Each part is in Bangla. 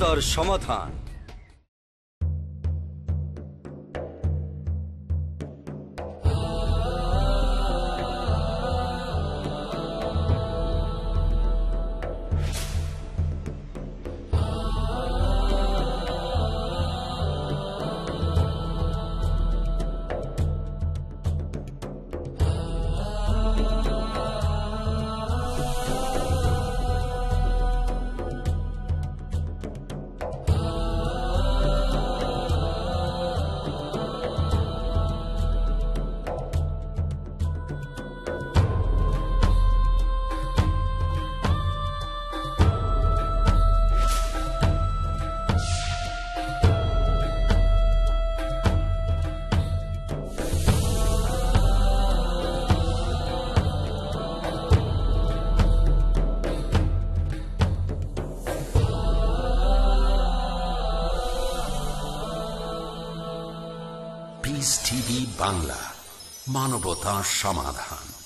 তার সমাধান। বাংলা মানবতা সমাধান।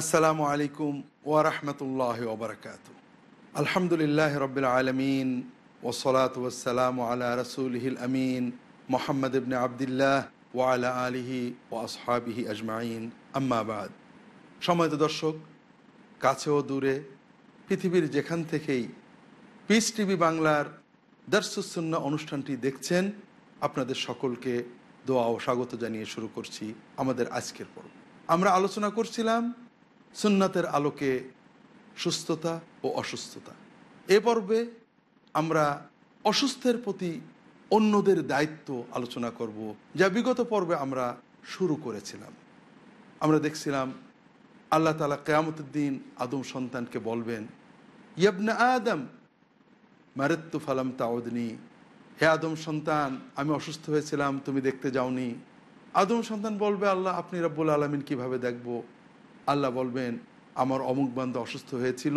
আসসালামু আলাইকুম ওয়ারহমতুল্লাহ ওবরকাত আলহামদুলিল্লাহ রবিল আলমিন ওসলাত ওসালাম আলা রসুলহিল আমিন মোহাম্মদ ইবনে আবদুল্লাহ ওয়ালা আলিহি ও আসহাবিহি আজমাইন। আম্মাবাদ সময়ত দর্শক, কাছে ও দূরে পৃথিবীর যেখান থেকেই পিস টিভি বাংলার দর্শুসন্না অনুষ্ঠানটি দেখছেন, আপনাদের সকলকে দোয়া ও স্বাগত জানিয়ে শুরু করছি আমাদের আজকের পর্ব। আমরা আলোচনা করছিলাম সুন্নাতের আলোকে সুস্থতা ও অসুস্থতা। এ পর্বে আমরা অসুস্থের প্রতি অন্যদের দায়িত্ব আলোচনা করব, যা বিগত পর্বে আমরা শুরু করেছিলাম। আমরা দেখছিলাম আল্লাহ তালা কেয়ামতুদ্দিন আদম সন্তানকে বলবেন, ইয়াবনা আদম, মারেত্তু ফালাম তাওদনি হে আদম সন্তান, আমি অসুস্থ হয়েছিলাম, তুমি দেখতে যাওনি। আদম সন্তান বলবে, আল্লাহ, আপনি রব্বুল আলমিন কীভাবে দেখব? আল্লাহ বলবেন, আমার অমুক বান্ধ অসুস্থ হয়েছিল,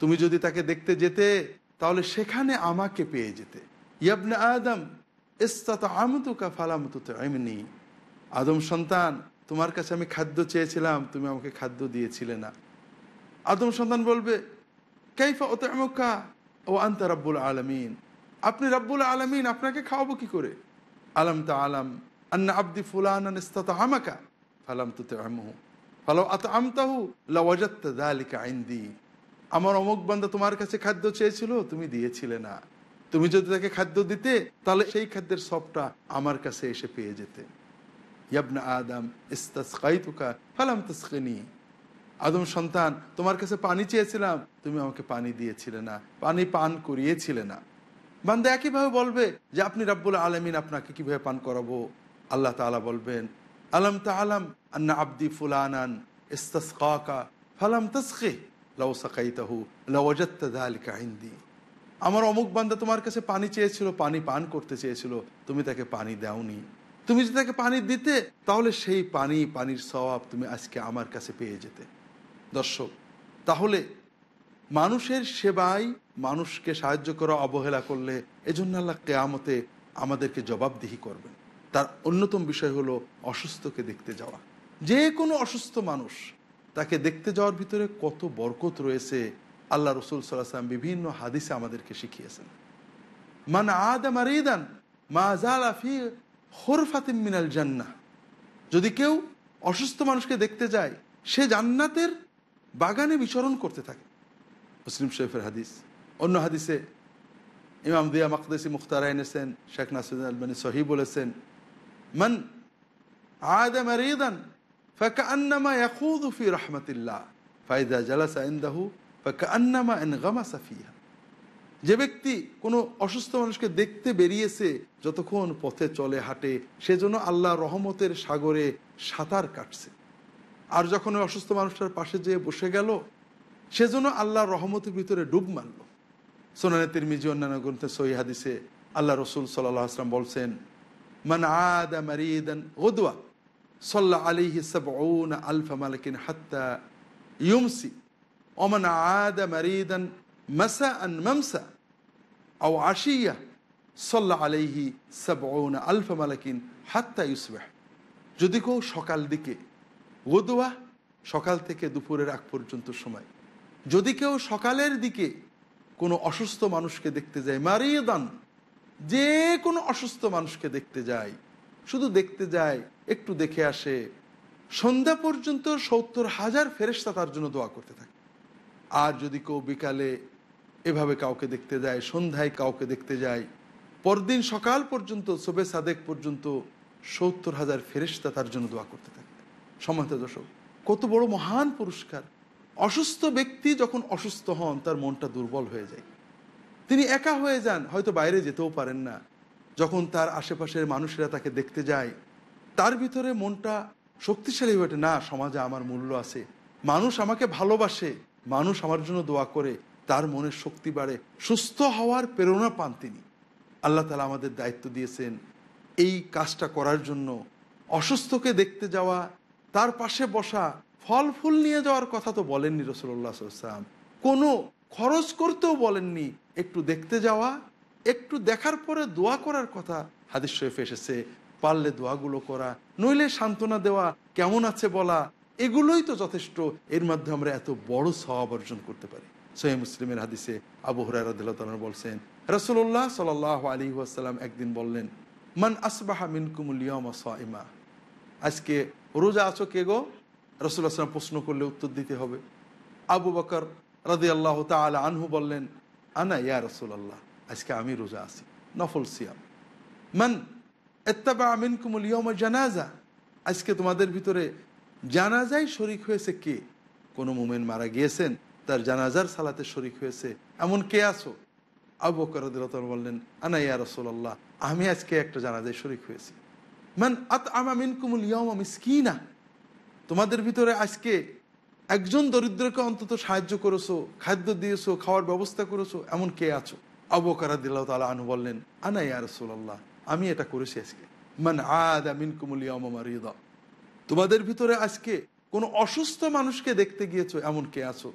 তুমি যদি তাকে দেখতে যেতে, তাহলে সেখানে আমাকে পেয়ে যেতে। ইয়াবনা আদম, ইস্তাত আমতুকা ফালামতু এমনি আদম, সন্তান, তোমার কাছে আমি খাদ্য চেয়েছিলাম, তুমি আমাকে খাদ্য দিয়েছিলে না। আদম, সন্তান বলবে, কাইফা ওতে আমকা ও আন্তা রব্বুল আলমিন। আপনি রব্বুল আলমিন, আপনাকে খাওয়াবো কি করে? আলম তা আলম আন্না আব্দি ফুলান ইস্তাত আমাকা ফালাম তুতে আমহু আত আমতাহু আমার অমুক বান্ধব তোমার কাছে খাদ্য চেয়েছিল, তুমি দিয়েছিলে না। তুমি যদি তাকে খাদ্য দিতে, তাহলে সেই খাদ্যের সবটা আমার কাছে এসে পেয়ে যেতে। আদম, ইস্তাসকাইতুকা আদম সন্তান, তোমার কাছে পানি চেয়েছিলাম, তুমি আমাকে পানি দিয়েছিলে না, পানি পান করিয়েছিলে না। বান্দা একইভাবে বলবে যে, আপনি রাব্বুল আলমিন আপনাকে কীভাবে পান করাবো? আল্লাহ তালা বলবেন আলম তা আলম আন্না আব্দি ফুলানান ফালাম তসকে লাউ সাকাইতাহু লাওয়াজাত্তা দালিকা হিন্দি আমার অমুক বান্দা তোমার কাছে পানি চেয়েছিল, পানি পান করতে চেয়েছিল, তুমি তাকে পানি দাওনি। তুমি যদি তাকে পানি দিতে, তাহলে সেই পানি, পানির স্বভাব তুমি আজকে আমার কাছে পেয়ে যেতে। দর্শক, তাহলে মানুষের সেবায় মানুষকে সাহায্য করা, অবহেলা করলে এজন্য আল্লাহ কেয়ামতে আমাদেরকে জবাবদিহি করবেন। তার অন্যতম বিষয় হলো অসুস্থকে দেখতে যাওয়া। যে কোনো অসুস্থ মানুষ তাকে দেখতে যাওয়ার ভিতরে কত বরকত রয়েছে, আল্লাহ রসুল সাল্লাম বিভিন্ন হাদিসে আমাদেরকে শিখিয়েছেন। মান হোরফাতিম মিনাল জান্না যদি কেউ অসুস্থ মানুষকে দেখতে যায়, সে জান্নাতের বাগানে বিচরণ করতে থাকে। মুসলিম শরীফের হাদিস। অন্য হাদিসে ইমাম দিয়া মকদেসি মুখতার এনেছেন, শেখ নাসির আলবানী সহি বলেছেন মান আদম আরিদান فكأنما يخوض في رحمة الله فإذا جلس عنده فكأنما انغمس فيها যে ব্যক্তি কোনো অসুস্থ মানুষকে দেখতে বেরিয়েছে যতক্ষণ পথে চলে হাঁটে সেজন্য আল্লাহ রহমতের সাগরে সাঁতার কাটছে আর যখন ওই অসুস্থ মানুষটার পাশে যেয়ে বসে গেল সেজন্য আল্লাহ রহমতের ভিতরে ডুব মারল সোনানে তিরমিজি অন্যান্য গ্রন্থে সই হাদিসে আল্লাহ রসুল সাল্লাহ আসলাম বলছেন মান আলফা হাত্তা মামসা আশিয়া আলফা হাত্তা যদি কেউ সকাল দিকে গোদুয়া সকাল থেকে দুপুরের আগ পর্যন্ত সময়। যদি কেউ সকালের দিকে কোনো অসুস্থ মানুষকে দেখতে যায় মারিদান যে কোনো অসুস্থ মানুষকে দেখতে যায়, শুধু দেখতে যায়, একটু দেখে আসে, সন্ধ্যা পর্যন্ত সত্তর হাজার ফেরেস্তা তার জন্য দোয়া করতে থাকে। আর যদি কেউ বিকালে এভাবে কাউকে দেখতে যায়, সন্ধ্যায় কাউকে দেখতে যায়, পরদিন সকাল পর্যন্ত, সোবে সাদেক পর্যন্ত সত্তর হাজার ফেরেস্তা তার জন্য দোয়া করতে থাকে। সমান্ত দর্শক, কত বড় মহান পুরস্কার। অসুস্থ ব্যক্তি যখন অসুস্থ হন, তার মনটা দুর্বল হয়ে যায়। তিনি একা হয়ে যান, হয়তো বাইরে যেতেও পারেন না। যখন তার আশেপাশের মানুষেরা তাকে দেখতে যায়, তার ভিতরে মনটা শক্তিশালী হয়ে না, সমাজে আমার মূল্য আছে। মানুষ আমাকে ভালোবাসে, মানুষ আমার জন্য দোয়া করে। তার মনের শক্তি বাড়ে। সুস্থ হওয়ার প্রেরণা পান তিনি। আল্লাহ তালা আমাদের দায়িত্ব দিয়েছেন এই কাজটা করার জন্য। অসুস্থকে দেখতে যাওয়া, তার পাশে বসা, ফল ফুল নিয়ে যাওয়ার কথা তো বলেননি রসুল্লাহ সাল্লাম কোনো খরচ করতেও বলেননি, একটু দেখতে যাওয়া, একটু দেখার পরে দোয়া করার কথা। হাদিস শরীফ এসেছে, পারলে দোয়াগুলো করা, নইলে সান্ত্বনা দেওয়া, কেমন আছে বলা, এগুলোই তো যথেষ্ট। এর মাধ্যমে আমরা এত বড় স্বভাব অর্জন করতে পারি। সহি মুসলিমের হাদিসে আবু হরাই বলছেন রসুল্লাহ সাল আলী ওয়াসাল্লাম একদিন বললেন, মান আসবাহা মিনকুমুলিয়মা সাইমা আজকে রোজা আছো কে গো? রসুল আসলাম প্রশ্ন করলে উত্তর দিতে হবে। আবু বকর রাদি আল্লাহ তালা আনহু বললেন, আনা ইয়া রসুল আল্লাহ আজকে আমি রোজা আছি, নফল সিয়াম। মান এত্তাবা আমিন কুমুল ইয়ম জানাজা, আজকে তোমাদের ভিতরে জানাজাই শরিক হয়েছে কে? কোনো মুমেন মারা গিয়েছেন, তার জানাজার সালাতে শরিক হয়েছে, এমন কে আছো? আবু বকর বললেন, আনা ইয়া রসুল আল্লাহ আমি আজকে একটা জানাজায় শরিক হয়েছি। মান আত আমামিন কুমুল ইয়ম মিসকিনা, তোমাদের ভিতরে আজকে একজন দরিদ্রকে অন্তত সাহায্য করেছ, খাদ্য দিয়েছ, খাওয়ার ব্যবস্থা করেছ, এমন কে আছো? আবু কারাদিল্লাহ তালা আনু বললেন, আনা ইয়া রসুল্লাহ আমি এটা করেছি আজকে। মান আদ আমিন কুমুলিয়া তোমাদের ভিতরে আজকে কোনো অসুস্থ মানুষকে দেখতে গিয়েছো, এমন কে আছো?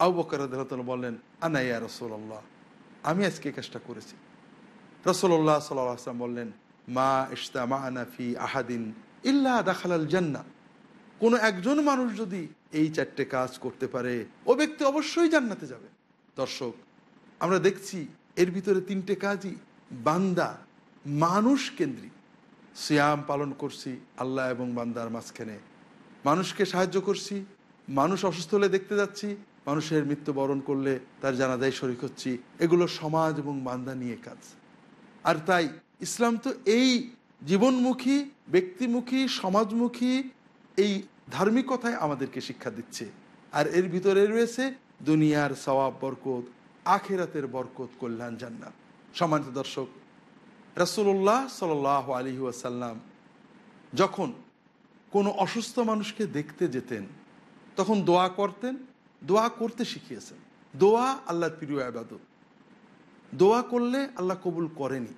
আবু বকরাদিল্লাহ বললেন, আনা ইয়া রসুল্লাহ আমি আজকে কাজটা করেছি। রসল্লাহ সাল্লাম বললেন, মা ইস্তা মা আনাফি আহাদিন ইল্লা দাখালাল জান্না কোনো একজন মানুষ যদি এই চারটে কাজ করতে পারে। ও ব্যক্তি অবশ্যই জান্নাতে যাবে। দর্শক, আমরা দেখছি এর ভিতরে তিনটে কাজই। বান্দা, মানুষ কেন্দ্রিক। সিয়াম পালন করছি আল্লাহ এবং বান্দার মাঝখানে। মানুষকে সাহায্য করছি, মানুষ অসুস্থ হলে দেখতে যাচ্ছি, মানুষের মৃত্যুবরণ করলে তার জানাজায় শরিক হচ্ছি। এগুলো সমাজ এবং বান্দা নিয়ে কাজ। আর তাই ইসলাম তো এই জীবনমুখী, ব্যক্তিমুখী, সমাজমুখী, এই ধার্মিকতায় আমাদেরকে শিক্ষা দিচ্ছে। আর এর ভিতরে রয়েছে দুনিয়ার সওয়াব বরকত, আখেরাতের বরকত, কল্যাণ, জান্নাত। সম্মানিত দর্শক রাসুল্লাহ সাল আলী ওয়াসাল্লাম যখন কোনো অসুস্থ মানুষকে দেখতে যেতেন, তখন দোয়া করতেন, দোয়া করতে শিখিয়েছেন। দোয়া আল্লাহর প্রিয় আবাদত। দোয়া করলে আল্লাহ কবুল করেনি।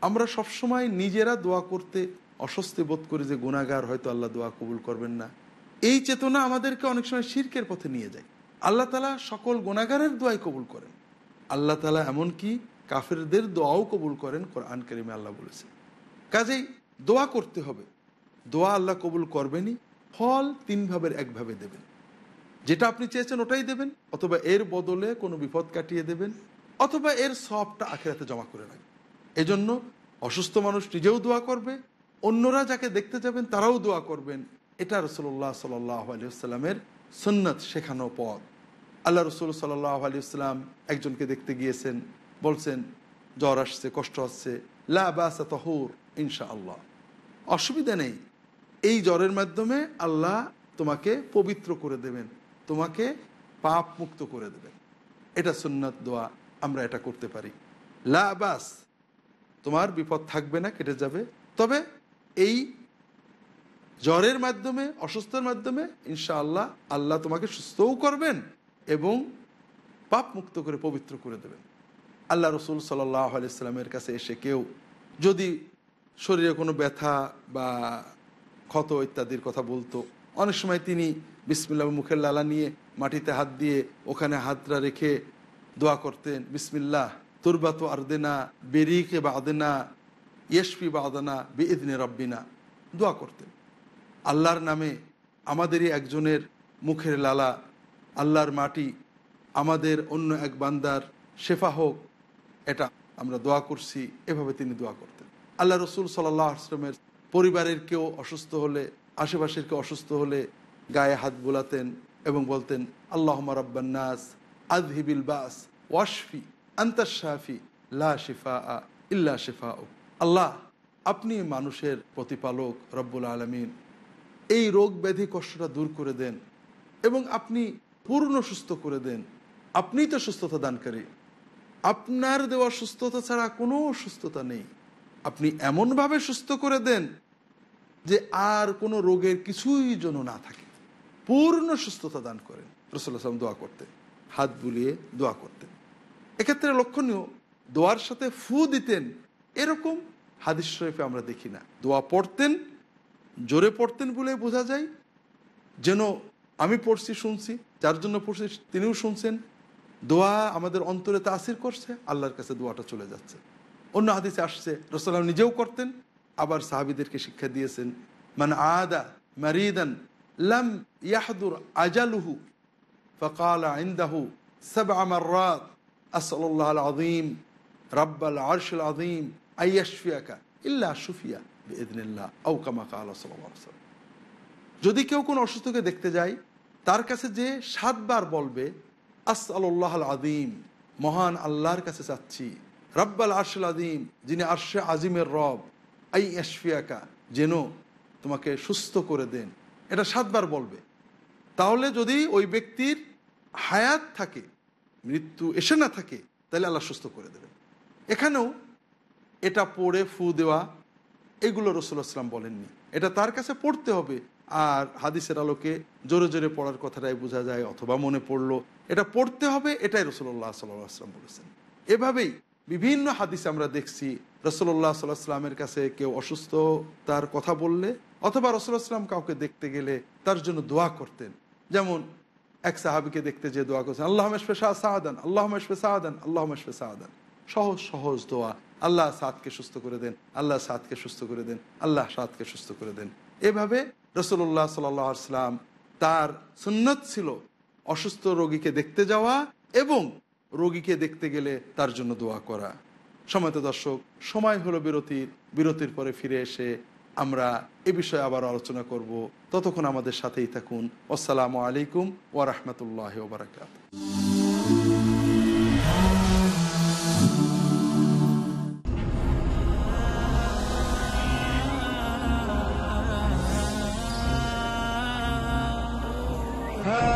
আমরা সবসময় নিজেরা দোয়া করতে অস্বস্তি বোধ করি যে গুণাগার হয়তো আল্লাহ দোয়া কবুল করবেন না। এই চেতনা আমাদেরকে অনেক সময় শির্কের পথে নিয়ে যায়। আল্লাহ তালা সকল গুণাগারের দোয়াই কবুল করেন। আল্লাহ তালা এমনকি কাফেরদের দোয়াও কবুল করেন, কোরআন করিমে আল্লাহ বলেছে কাজেই দোয়া করতে হবে। দোয়া আল্লাহ কবুল করবেনই, ফল তিন ভাবের একভাবে দেবেন। যেটা আপনি চেয়েছেন ওটাই দেবেন, অথবা এর বদলে কোনো বিপদ কাটিয়ে দেবেন, অথবা এর সবটা আখেরাতে জমা করে রাখবেন। এজন্য অসুস্থ মানুষ নিজেও দোয়া করবে, অন্যরা যাকে দেখতে যাবেন তারাও দোয়া করবেন। এটা রসুল্লাহ সাল্লাহ আলিয়াল্লামের সন্ন্যত শেখানো পথ। আল্লাহ রসুল সাল্লাহ আলিয়াল্লাম একজনকে দেখতে গিয়েছেন, বলছেন, জ্বর আসছে, কষ্ট আসছে লাসা তহুর ইনশা আল্লাহ অসুবিধা নেই। এই জ্বরের মাধ্যমে আল্লাহ তোমাকে পবিত্র করে দেবেন, তোমাকে পাপ মুক্ত করে দেবেন। এটা সুন্নত দোয়া, আমরা এটা করতে পারি। লা বাস, তোমার বিপদ থাকবে না, কেটে যাবে। তবে এই জ্বরের মাধ্যমে, অসুস্থের মাধ্যমে, ইনশাআল্লাহ আল্লাহ তোমাকে সুস্থও করবেন এবং পাপ মুক্ত করে পবিত্র করে দেবেন। আল্লাহ রসুল সাল্লাহ আলাইস্লামের কাছে এসে কেউ যদি শরীরে কোনো ব্যথা বা ক্ষত ইত্যাদির কথা বলতো, অনেক সময় তিনি বিসমিল্লা মুখের লালা নিয়ে মাটিতে হাত দিয়ে ওখানে হাতটা রেখে দোয়া করতেন, বিসমিল্লাহ তুরবাত আর্দেনা, বেরিকে বা আদেনা ইয়েশপি বা আদানা বেদিনে রব্বিনা, দোয়া করতেন। আল্লাহর নামে আমাদেরই একজনের মুখের লালা, আল্লাহর মাটি, আমাদের অন্য এক বান্দার শেফা হোক, এটা আমরা দোয়া করছি, এভাবে তিনি দোয়া করতেন। আল্লাহ রসুল সাল্লাহ আসলামের পরিবারের কেউ অসুস্থ হলে, আশেপাশের কেউ অসুস্থ হলে গায়ে হাত বোলাতেন এবং বলতেন আল্লাহ রব্বান্নাস আজহিবিল বাস, ওয়াশফি আন্তাশাফি লা শিফা আ ইল্লা শিফা আল্লাহ আপনি মানুষের প্রতিপালক রব্বুল আলমিন। এই রোগ ব্যাধি কষ্টটা দূর করে দেন এবং আপনি পূর্ণ সুস্থ করে দেন। আপনিই তো সুস্থতা দানকারী। আপনার দেওয়া সুস্থতা ছাড়া কোনো সুস্থতা নেই। আপনি এমনভাবে সুস্থ করে দেন যে আর কোনো রোগের কিছুই যেন না থাকে। পূর্ণ সুস্থতা দান করেন। রসুল্লাহাম দোয়া করতে হাত বুলিয়ে দোয়া করতেন। এক্ষেত্রে লক্ষণীয়, দোয়ার সাথে ফু দিতেন। এরকম হাদিস শরীফে আমরা দেখি না। দোয়া পড়তেন জোরে পড়তেন বলে বোঝা যায়। যেন আমি পড়ছি, শুনছি, যার জন্য পড়ছি তিনিও শুনছেন। দোয়া আমাদের অন্তরে তাসির করছে, আল্লাহর কাছে দোয়াটা চলে যাচ্ছে। অন্য হাদিসে আসছে রসলাম নিজেও করতেন, আবার সাহাবিদেরকে শিক্ষা দিয়েছেন মানে আদা মারিদান লাম ইয়াহাদুর আজালুহু ফকাল আইন্দাহু সব আমার রাত আসল্লাহ আল আজিম রব্বাল আরশুল আদিম আইয়াশফিয়াকা ইল্লা সুফিয়া সাল্লাম যদি কেউ কোনো অসুস্থকে দেখতে যায়, তার কাছে যে সাতবার বলবে আস আল্লাহ আদিম মহান আল্লাহর কাছে চাচ্ছি, রব্বাল আর্শাল আদিম যিনি আর্শে আজিমের রব, আই এশফিয়াকা যেন তোমাকে সুস্থ করে দেন। এটা সাতবার বলবে। তাহলে যদি ওই ব্যক্তির হায়াত থাকে, মৃত্যু এসে না থাকে, তাহলে আল্লাহ সুস্থ করে দেবে এখানেও এটা পড়ে ফু দেওয়া এগুলো আসলাম বলেননি। এটা তার কাছে পড়তে হবে। আর হাদিসের আলোকে জোরে জোরে পড়ার কথাটাই বোঝা যায় অথবা মনে পড়ল। এটা পড়তে হবে, এটাই রসুল্লাহ সাল্লাম বলেছেন। এভাবেই বিভিন্ন হাদিসে আমরা দেখছি রসল্লাহ সাল্লাহামের কাছে কেউ অসুস্থ, তার কথা বললে অথবা রসুল্লাহাম কাউকে দেখতে গেলে তার জন্য দোয়া করতেন। যেমন এক সাহাবিকে দেখতে যে দোয়া করছেন আল্লাহ মেশফে সাহাদান আল্লাহ মেশফে সাহাদান আল্লাহ মেশফে সাহাদান সহজ সহজ দোয়া। আল্লাহ সাদকে সুস্থ করে দেন, আল্লাহ সাদকে সুস্থ করে দেন, আল্লাহ সাদকে সুস্থ করে দেন। এভাবে রসুল্লাহ সাল্লাম তার সুন্নত ছিল অসুস্থ রোগীকে দেখতে যাওয়া এবং রোগীকে দেখতে গেলে তার জন্য দোয়া করা। সময়ত দর্শক, সময় হলো বিরতির বিরতির পরে ফিরে এসে আমরা এ বিষয়ে আবার আলোচনা করব। ততক্ষণ আমাদের সাথেই থাকুন। আসসালামু আলাইকুম ওরহমতুল্লাহ ওবরাকাত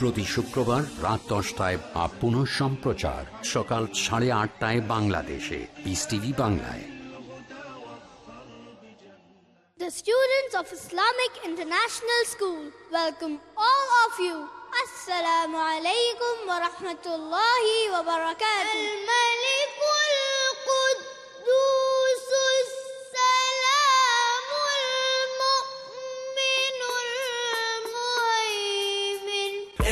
প্রতি শুক্রবার রাত দশটায় বা পুনঃ সম্প্রচার সকাল সাড়ে আটটায় বাংলাদেশে পিস টিভি বাংলায় The students of Islamic International School welcome all of you. Assalamu alaikum wa rahmatullahi wa barakatuh.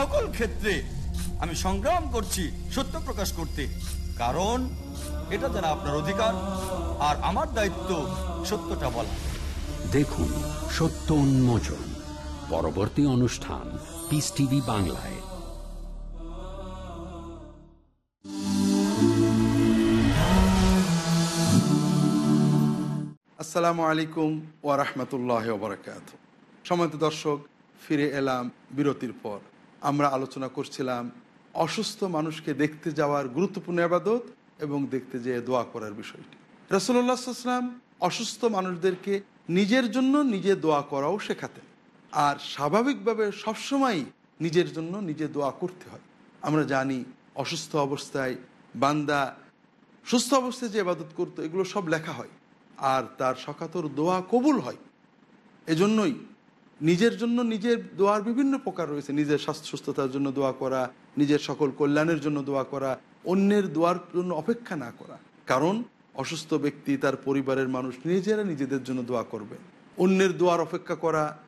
সকল ক্ষেত্রে আমি সংগ্রাম করছি সত্য প্রকাশ করতে। কারণ এটা যেন আপনার অধিকার আর আমার দায়িত্ব সত্যটা বলা। দেখুন সত্য উন্মোচন পরবর্তী অনুষ্ঠান পিস টিভি বাংলায়। আসসালামু আলাইকুম ওয়া রাহমাতুল্লাহি ওয়া বারাকাত সম্মানিত দর্শক ফিরে এলাম বিরতির পর। আমরা আলোচনা করছিলাম অসুস্থ মানুষকে দেখতে যাওয়ার গুরুত্বপূর্ণ আবাদত এবং দেখতে যেয়ে দোয়া করার বিষয়টি। রসল্লাহাম অসুস্থ মানুষদেরকে নিজের জন্য নিজে দোয়া করাও শেখাতেন। আর স্বাভাবিকভাবে সবসময় নিজের জন্য নিজে দোয়া করতে হয়। আমরা জানি অসুস্থ অবস্থায় বান্দা সুস্থ অবস্থায় যে আবাদত করতো, এগুলো সব লেখা হয়। আর তার সকাতর দোয়া কবুল হয়। এজন্যই নিজের জন্য নিজের দোয়ার বিভিন্ন প্রকার রয়েছে। নিজের স্বাস্থ্য, সুস্থতার জন্য দোয়া করা, নিজের সকল কল্যাণের জন্য দোয়া করা, অন্যের দোয়ার জন্য অপেক্ষা না করা। কারণ অসুস্থ ব্যক্তি তার পরিবারের মানুষ নিজেরা নিজেদের জন্য দোয়া করবে। অন্যের দোয়ার অপেক্ষা করা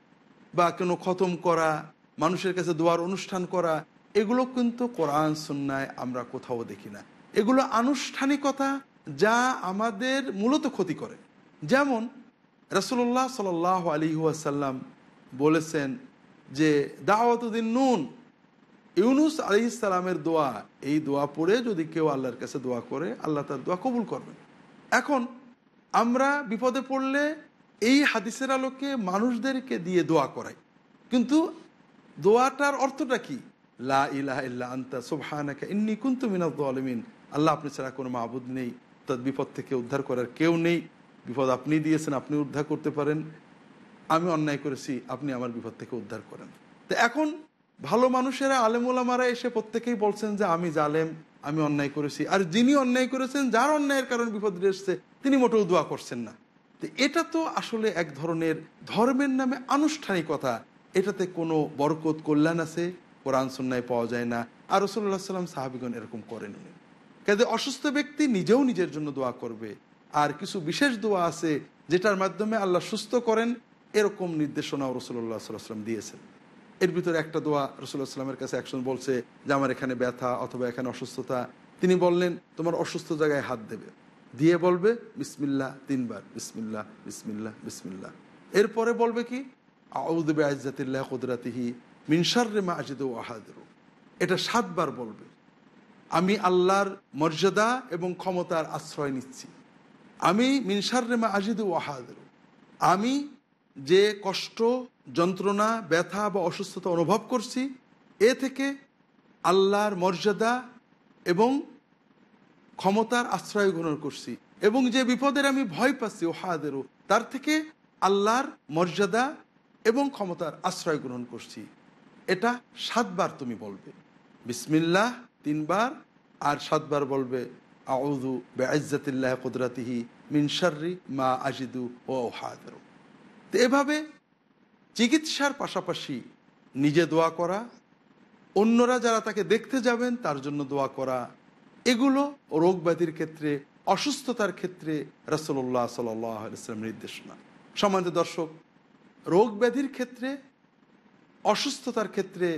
বা কোনো খতম করা, মানুষের কাছে দোয়ার অনুষ্ঠান করা, এগুলো কিন্তু কোরআন সন্ন্যায় আমরা কোথাও দেখি না। এগুলো আনুষ্ঠানিকতা যা আমাদের মূলত ক্ষতি করে। যেমন রসুল্লাহ সাল আলী ওয়াসাল্লাম বলেছেন যে, দাওয়াতুদ্দিন নুন, ইউনুস আলি ইসালামের দোয়া, এই দোয়া পড়ে যদি কেউ আল্লাহর কাছে দোয়া করে, আল্লাহ তার দোয়া কবুল করবেন। এখন, আমরা বিপদে পড়লে এই হাদিসের আলোকে মানুষদেরকে দিয়ে দোয়া করাই। কিন্তু দোয়াটার অর্থটা কি? লা ইলাহ ইল্লা আন্তা সুবহানাকা ইন্নি কুনতু মিনাজ জালিমিন আল্লাহ আপনি ছাড়া কোনো মাহবুদ নেই তার বিপদ থেকে উদ্ধার করার কেউ নেই। বিপদ আপনি দিয়েছেন, আপনি উদ্ধার করতে পারেন। আমি অন্যায় করেছি, আপনি আমার বিপদ থেকে উদ্ধার করেন। তো এখন ভালো মানুষেরা আলেমুলামারা এসে প্রত্যেকেই বলছেন যে, আমি জালেম, আমি অন্যায় করেছি। আর যিনি অন্যায় করেছেন, যার অন্যায়ের কারণে বিপদ এসছে, তিনি মোটেও দোয়া করছেন না। তো এটা তো আসলে এক ধরনের ধর্মের নামে আনুষ্ঠানিকতা। এটাতে কোনো বরকত, কল্যাণ আছে? কোরআন সন্ন্যায় পাওয়া যায় না। আর রসল্লাহ সাল্লাম সাহাবিগণ এরকম করেননি কাজে অসুস্থ ব্যক্তি নিজেও নিজের জন্য দোয়া করবে। আর কিছু বিশেষ দোয়া আছে, যেটার মাধ্যমে আল্লাহ সুস্থ করেন এরকম নির্দেশনাও রসুল্লাহ সাল্লাম দিয়েছেন। এর ভিতরে একটা দোয়া রসুল্লাহ সাল্লামের কাছে একজন বলছে যে, আমার এখানে ব্যথা অথবা এখানে অসুস্থতা। তিনি বললেন, তোমার অসুস্থ জায়গায় হাত দেবে। দিয়ে বলবে বিসমিল্লা তিনবার বিসমিল্লা বিসমিল্লা বিসমিল্লা এরপরে বলবে কি আউদবে আজাতিল্লাহ কুদরাতিহি মিনসার্রে মা আজিদ আহাদের এটা সাতবার বলবে, আমি আল্লাহর মর্যাদা এবং ক্ষমতার আশ্রয় নিচ্ছি। আমি মিনসার রেমা আজিদ ওয়াহাদের আমি যে কষ্ট, যন্ত্রণা, ব্যথা বা অসুস্থতা অনুভব করছি, এ থেকে আল্লাহর মর্যাদা এবং ক্ষমতার আশ্রয় গ্রহণ করছি এবং যে বিপদের আমি ভয় পাচ্ছি, ওহাদেরও, তার থেকে আল্লাহর মর্যাদা এবং ক্ষমতার আশ্রয় গ্রহণ করছি। এটা সাতবার তুমি বলবে। বিসমিল্লাহ তিনবার, আর সাতবার বলবে আউদু বেআজাতিল্লাহ কুদরাতিহি মিনসারি মা আজিদু ও হাদর তো এভাবে চিকিৎসার পাশাপাশি নিজে দোয়া করা, অন্যরা যারা তাকে দেখতে যাবেন তার জন্য দোয়া করা, এগুলো রোগ ব্যাধির ক্ষেত্রে, অসুস্থতার ক্ষেত্রে রসল্লাহ সাল্লাম নির্দেশনা। সম্মানিত দর্শক, রোগ ব্যাধির ক্ষেত্রে, অসুস্থতার ক্ষেত্রে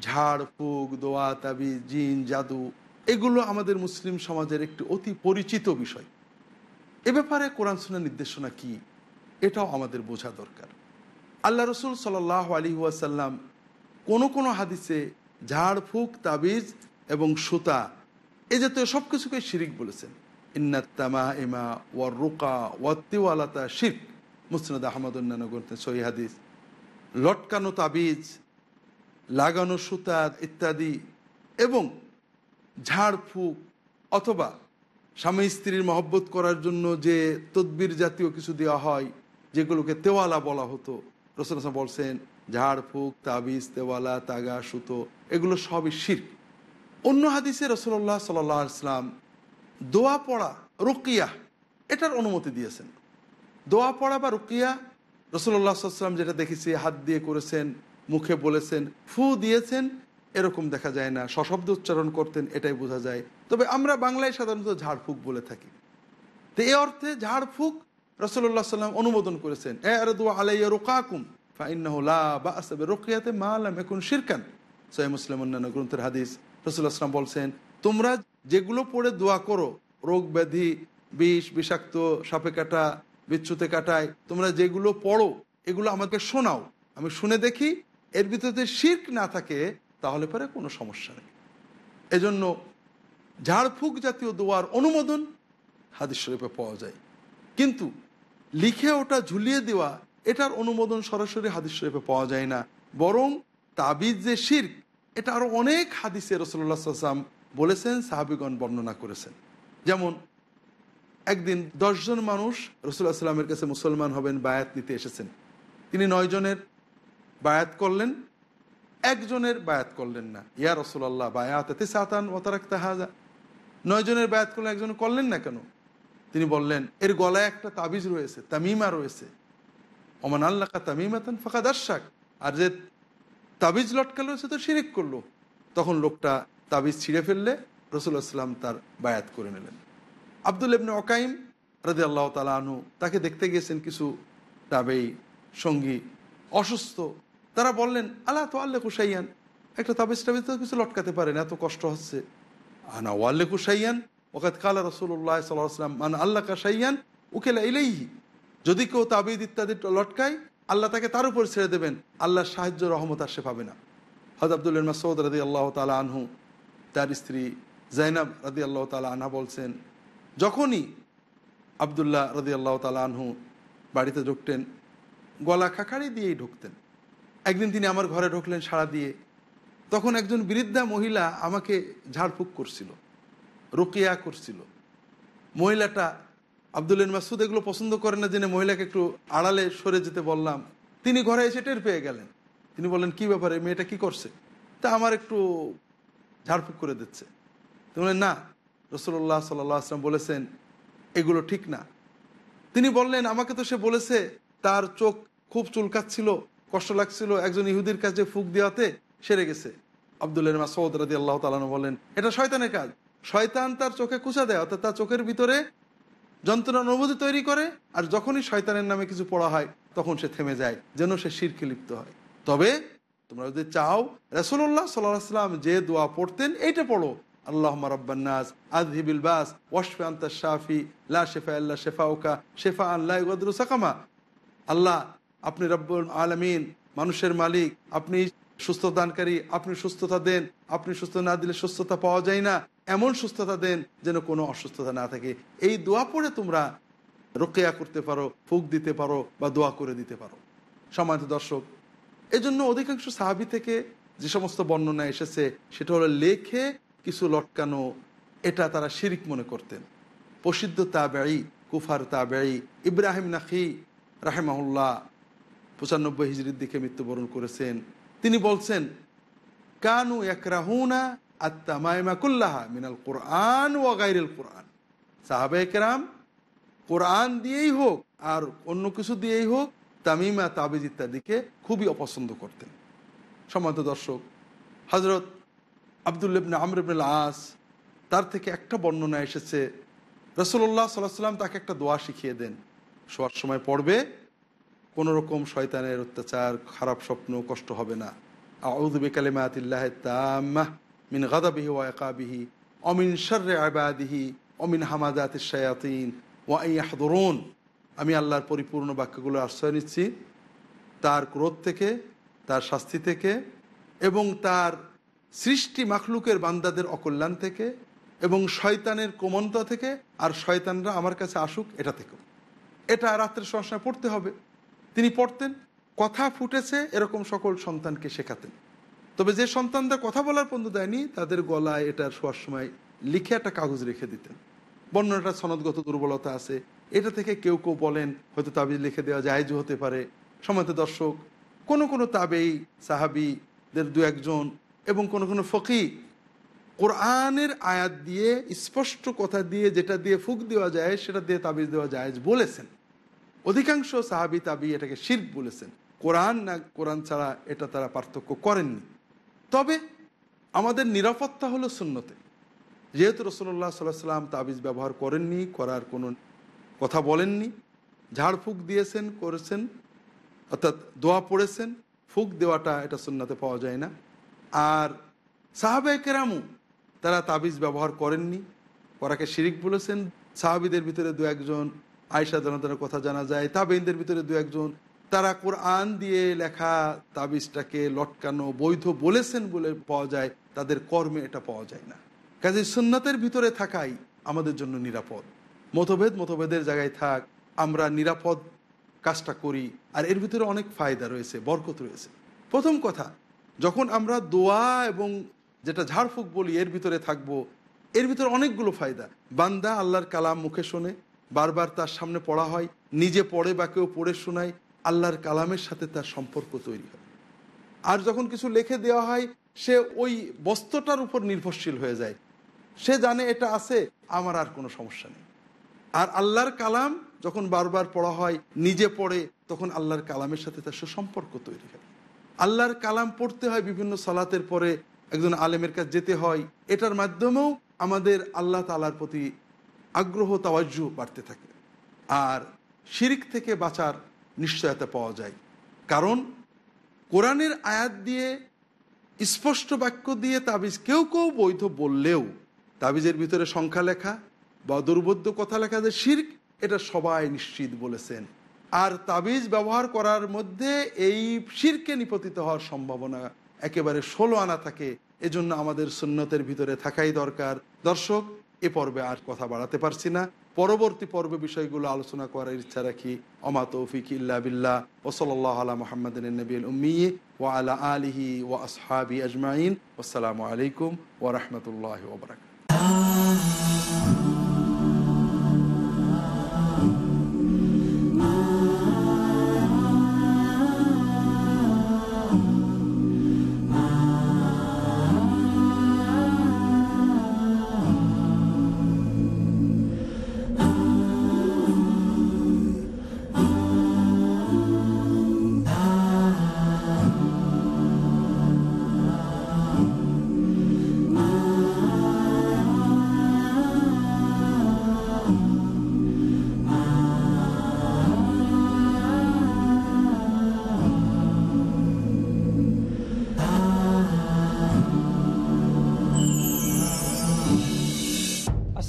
ঝাড়, ফুক, দোয়া তাবি জিন, জাদু, এগুলো আমাদের মুসলিম সমাজের একটি অতি পরিচিত বিষয়। এ ব্যাপারে কোরআন সুন্নাহ নির্দেশনা কি? এটাও আমাদের বোঝা দরকার। আল্লাহ রসুল সাল্লাহ আলী ওয়াসাল্লাম কোনো কোনো হাদিসে ঝাড়ফুঁক তাবিজ এবং সুতা এ জাতীয় সব কিছুকে শিরিক বলেছেন। ইন্নাত্তামা ইমা ওয়ার রুকা ওয়াত্তিওয়ালাতা শির মুসনাদ আহমদ অন্যান্য গ্রন্থে সহি হাদিস। লটকানো তাবিজ, লাগানো সুতা ইত্যাদি এবং ঝাড়ফুঁক অথবা স্বামী স্ত্রীর মহব্বত করার জন্য যে তদ্বির জাতীয় কিছু দেওয়া হয় যেগুলোকে তেওয়ালা বলা হতো। রসুল হাসান বলছেন ঝাড়ফুঁক তাবিজ, তেওয়ালা, তাগা, সুতো, এগুলো সবই শির অন্য হাদিসে রসুল্লাহ সাল্লাহ ইসলাম দোয়া পড়া রুকিয়া, এটার অনুমতি দিয়েছেন। দোয়া পড়া বা রুকিয়া রসুল্লাহ সাল্লাম যেটা দেখেছি, হাত দিয়ে করেছেন, মুখে বলেছেন, ফু দিয়েছেন, এরকম দেখা যায় না। সশব্দ উচ্চারণ করতেন, এটাই বোঝা যায়। তবে আমরা বাংলায় সাধারণত ঝাড়ফুঁক বলে থাকি। তো এই অর্থে ঝাড়ফুঁক রসল্লাহ সাল্লাম অনুমোদন করেছেন, এ আর দোয়া আলাইয়া রোকাকুম রোকিয়াতে মা আলাম এখন শিরকান। সহি মুসলিম অন্যান্য গ্রন্থের হাদিস রসুল্লাহ আসলাম বলছেন, তোমরা যেগুলো পড়ে দোয়া করো, রোগ ব্যাধি, বিষ, বিষাক্ত, সাপে কাটা, বিচ্ছুতে কাটায়, তোমরা যেগুলো পড়ো, এগুলো আমাকে শোনাও। আমি শুনে দেখি, এর ভিতরে শির্ক না থাকে, তাহলে পরে কোনো সমস্যা নেই। এজন্য ঝাড়ফুঁক জাতীয় দোয়ার অনুমোদন হাদিস শরীফে পাওয়া যায়। কিন্তু লিখে ওটা ঝুলিয়ে দেওয়া, এটার অনুমোদন সরাসরি হাদিস শরীফে পাওয়া যায় না। বরং তাবিজ যে শির্ক, এটা আরও অনেক হাদিসে রসল্লা সাল্লাম বলেছেন, সাহাবিগণ বর্ণনা করেছেন। যেমন, একদিন দশজন মানুষ রসুল্লাহ সাল্লামের কাছে মুসলমান হবেন, বায়াত নিতে এসেছেন। তিনি নয় জনের বায়াত করলেন, একজনের বায়াত করলেন না। ইয়া রসুল্লাহ বায়াত এতে সাতান ওতারাক তাহাজা নয় জনের বায়াত করলেন, একজন করলেন না কেন? তিনি বললেন, এর গলায় একটা তাবিজ রয়েছে, তামিমা রয়েছে। ওমান আল্লাহ তামিমাতান ফাঁকা দার্শাক আর যে তাবিজ লটকালো সে তো শিরিক করল। তখন লোকটা তাবিজ ছিঁড়ে ফেললে রসুল্লাহ সাল্লাম তার বায়াত করে নিলেন। আব্দুল ইবনে অকাইম রাজি আল্লাহ তালা আনু তাকে দেখতে গিয়েছেন কিছু তাবেই সঙ্গী অসুস্থ। তারা বললেন আল্লাহ তো আল্লে কুসাইয়ান একটা তাবিজ টাবিজ তো কিছু লটকাতে পারেন এত কষ্ট হচ্ছে। আনা ওয়াল্লে কুসাইয়ান ওকাত কালা রসুল্লাহ সাল্লাম মান আল্লাহ কাসাইয়ান উকেলা ইলেইহি যদি কেউ তাবিদ ইত্যাদি লটকায়, আল্লাহ তাকে তার উপর ছেড়ে দেবেন। আল্লাহর সাহায্য, রহমত আর সে পাবে না। হজ আব্দুল মাসৌদ রাদি আল্লাহ তালা আনহু, তার স্ত্রী জাইনাব রাদি আল্লাহ তালা আনহা বলছেন, যখনই আবদুল্লাহ রদি আল্লাহ তালা আনহু বাড়িতে ঢুকতেন, গলা খাকারি দিয়েই ঢুকতেন। একদিন তিনি আমার ঘরে ঢুকলেন সাড়া দিয়ে। তখন একজন বৃদ্ধা মহিলা আমাকে ঝাড়ফুঁক করছিল। রুকিয়া করছিল। মহিলাটা আবদুল মাসুদ এগুলো পছন্দ করে না জেনে মহিলাকে একটু আড়ালে সরে যেতে বললাম। তিনি ঘরে এসে টের পেয়ে গেলেন। তিনি বললেন, কি ব্যাপারে মেয়েটা কি করছে? তা আমার একটু ঝাড়ফুঁক করে দিচ্ছে। তো বললেন, না রসুল্লাহ সাল্লাহ আসলাম বলেছেন, এগুলো ঠিক না। তিনি বললেন, আমাকে তো সে বলেছে, তার চোখ খুব চুলকাচ্ছিল, কষ্ট লাগছিল, একজন ইহুদির কাছে ফুক দেওয়াতে সেরে গেছে। আবদুল্লাহ মাসৌদ রাদি আল্লাহ তালানো বলেন এটা শয়তানের কাজ। শয়তান তার চোখে কুচা দেয়, অর্থাৎ তার চোখের ভিতরে যন্ত্রণা অনুভূতি তৈরি করে, আর যখনই শয়তানের নামে কিছু পড়া হয়, তখন সে থেমে যায়, যেন সে শিরকে লিপ্ত হয়। তবে তোমরা যদি চাও রসুল্লাহ সাল্লাহ সাল্লাম যে দোয়া পড়তেন, এইটা পড়ো। আল্লাহ রব্বান্নাস আজহিবিল বাস, ওয়াশফে আন্তা শাফি, লা শেফা আল্লাহ শেফা ওকা শেফা আল্লাহ গদরু সাকামা। আল্লাহ, আপনি রব্বুল আলমিন, মানুষের মালিক, আপনি সুস্থ দানকারী আপনি সুস্থতা দেন। আপনি সুস্থ না দিলে সুস্থতা পাওয়া যায় না। এমন সুস্থতা দেন যেন কোনো অসুস্থতা না থাকে। এই দোয়া পড়ে তোমরা রোকেয়া করতে পারো, ফুক দিতে পারো বা দোয়া করে দিতে পারো। সম্মানিত দর্শক, এজন্য অধিকাংশ সাহাবি থেকে যে সমস্ত বর্ণনা এসেছে, সেটা হলো লেখে কিছু লটকানো, এটা তারা শিরিক মনে করতেন। প্রসিদ্ধ তা বেড়ি কুফার তা বেড়ি ইব্রাহিম নাকি রাহেমাহুল্লাহ পঁচানব্বই হিজড়ির দিকে মৃত্যুবরণ করেছেন। তিনি বলছেন, কানু একরাহুনা আত্মামাইমাকুল্লাহা মিনাল কোরআন ও গাইরুল কোরআন। সাহাবে একরাম কোরআন দিয়েই হোক আর অন্য কিছু দিয়েই হোক, তামিমা, তাবিজ ইত্যাদিকে খুবই অপছন্দ করতেন। সম্মানিত দর্শক হজরত আবদুল্লিবনে আমরিবনুল আস তার থেকে একটা বর্ণনা এসেছে রসুল্লাহ সাল্লাহ সাল্লাম তাকে একটা দোয়া শিখিয়ে দেন। শোয়ার সময় পড়বে কোনো রকম শয়তানের অত্যাচার, খারাপ স্বপ্ন, কষ্ট হবে না। আউদুবে কালেমাতিল্লাহ তাম্মাহ মিন গাদাবিহি ওয়া একাবিহি অমিন শর্রে আবাদিহি অমিন হামাদাত শায়াতিন ওয়াইয়াহদরুন আমি আল্লাহর পরিপূর্ণ বাক্যগুলো আশ্রয় নিচ্ছি। তার ক্রোধ থেকে, তার শাস্তি থেকে এবং তার সৃষ্টি মাখলুকের বান্দাদের অকল্যাণ থেকে এবং শয়তানের কোমলতা থেকে। আর শয়তানরা আমার কাছে আসুক এটা থেকেও। এটা রাত্রের সবসময় পড়তে হবে। তিনি পড়তেন, কথা ফুটেছে এরকম সকল সন্তানকে শেখাতেন। তবে যে সন্তানরা কথা বলার পর্যন্ত দেয়নি, তাদের গলায় এটা শোয়ার সময় লিখে একটা কাগজ রেখে দিতেন। বর্ণনাটা সনদগত দুর্বলতা আছে। এটা থেকে কেউ কেউ বলেন, হয়তো তাবিজ লিখে দেওয়া জায়জ হতে পারে। সময়ত দর্শক, কোনো কোনো তাবেই সাহাবিদের দু একজন এবং কোনো কোনো ফকি কোরআনের আয়াত দিয়ে স্পষ্ট কথা দিয়ে যেটা দিয়ে ফুক দেওয়া যায়, সেটা দিয়ে তাবিজ দেওয়া যায় বলেছেন। অধিকাংশ সাহাবি তাবি এটাকে শির্ক বলেছেন। কোরআন না, কোরআন ছাড়া এটা তারা পার্থক্য করেননি। তবে আমাদের নিরাপত্তা হলো শূন্যতে যেহেতু রসল্লাহ সাল্লাহ সাল্লাম তাবিজ ব্যবহার করেননি, করার কোনো কথা বলেননি ঝাড়ফুঁক দিয়েছেন, করেছেন, অর্থাৎ দোয়া পড়েছেন, ফুক দেওয়াটা এটা সুন্নাতে পাওয়া যায় না। আর সাহাবে কেরামু তারা তাবিজ ব্যবহার করেননি করাকে শিরিক বলেছেন। সাহাবিদের ভিতরে দু একজন আয়সা জনতার কথা জানা যায় তাবেইনদের ভিতরে দু একজন, তারা কোরআন দিয়ে লেখা তাবিজটাকে লটকানো বৈধ বলেছেন বলে পাওয়া যায়, তাদের কর্মে এটা পাওয়া যায় না। কাজে সুন্নাতের ভিতরে থাকাই আমাদের জন্য নিরাপদ। মতভেদ মতভেদের জায়গায় থাক, আমরা নিরাপদ কাজটা করি, আর এর ভিতরে অনেক ফায়দা রয়েছে, বরকত রয়েছে। প্রথম কথা, যখন আমরা দোয়া এবং যেটা ঝাড়ফুঁক বলি, এর ভিতরে থাকব, এর ভিতরে অনেকগুলো ফায়দা। বান্দা আল্লাহর কালাম মুখে শোনে বারবার তার সামনে পড়া হয়, নিজে পড়ে বা কেউ পড়ে শোনায়, আল্লাহর কালামের সাথে তার সম্পর্ক তৈরি হয়। আর যখন কিছু লিখে দেওয়া হয়, সে ওই বস্ত্রটার উপর নির্ভরশীল হয়ে যায়। সে জানে এটা আছে, আমার আর কোনো সমস্যা নেই। আর আল্লাহর কালাম যখন বারবার পড়া হয়, নিজে পড়ে, তখন আল্লাহর কালামের সাথে তার সুসম্পর্ক তৈরি হয়। আল্লাহর কালাম পড়তে হয় বিভিন্ন সালাতের পরে, একজন আলেমের কাছে যেতে হয়। এটার মাধ্যমেও আমাদের আল্লাহ তালার প্রতি আগ্রহ তাওয়াজ্জু বাড়তে থাকে। আর শিরিক থেকে বাঁচার নিশ্চয়তা পাওয়া যায়। কারণ কোরআনের আয়াত দিয়ে স্পষ্ট বাক্য দিয়ে তাবিজ কেউ কেউ বৈধ বললেও তাবিজের ভিতরে সংখ্যা লেখা বা দুর্বোধ্য কথা লেখা যে শির্ক, এটা সবাই নিশ্চিত বলেছেন। আর তাবিজ ব্যবহার করার মধ্যে এই শিরকে নিপতিত হওয়ার সম্ভাবনা একেবারে ষোলো আনা থাকে। এজন্য আমাদের সুন্নতের ভিতরে থাকাই দরকার। দর্শক এ পর্বে আর কথা বাড়াতে পারছি না। পরবর্তী পর্বে বিষয়গুলো আলোচনা করার ইচ্ছা রাখি। অমা তৌফিক ইল্লা বিল্লাহ। ওসলাল্লাহ আলা মোহাম্মদিন নবীল উম্মি। ও আলা আলিহি ও আসহাবি আজমাইন। আসসালামু আলাইকুম ও রহমতুল্লাহ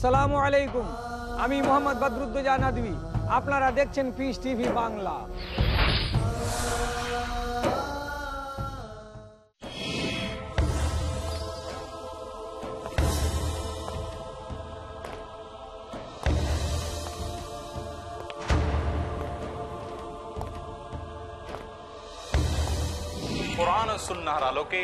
আসসালামু আলাইকুম আমি মোহাম্মদ বদরুদ্দোজা নদী আপনারা দেখছেন পিস টিভি বাংলা। কোরআন ও সুন্নাহর আলোকে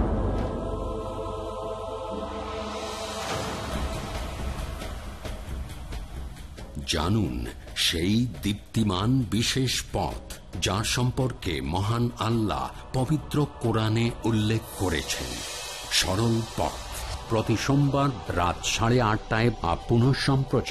জানুন সেই দীপ্তিমান বিশেষ পথ যার সম্পর্কে মহান আল্লাহ পবিত্র কোরআনে উল্লেখ করেছেন। সরল পথ। প্রতি সোমবার রাত সাড়ে আটটায় বা পুনঃ সম্প্রচার